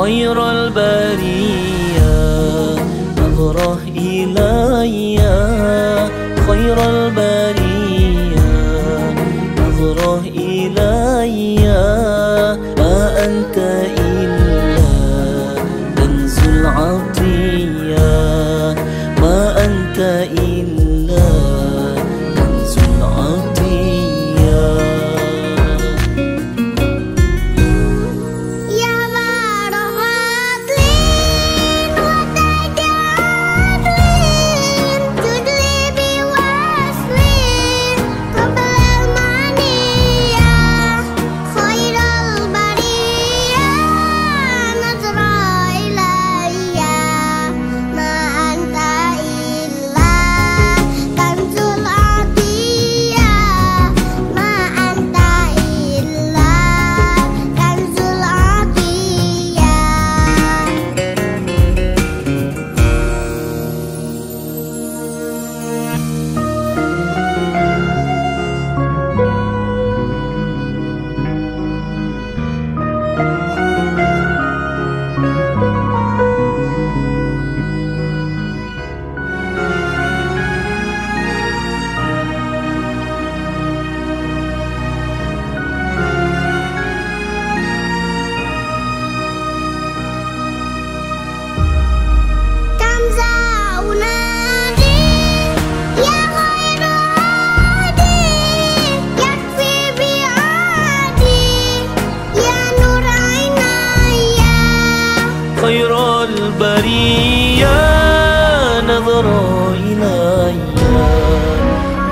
خير البرية نظرة إلي خير البرية نظرة إلي ما أنت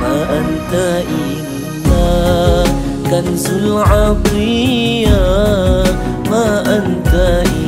ما أنت إلا كنز العطية. ما أنت إلا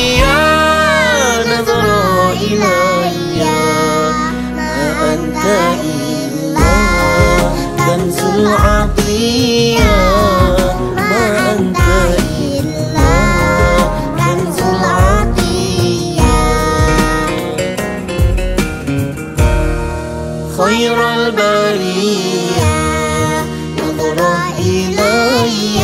خير البرية. نظرة إليّ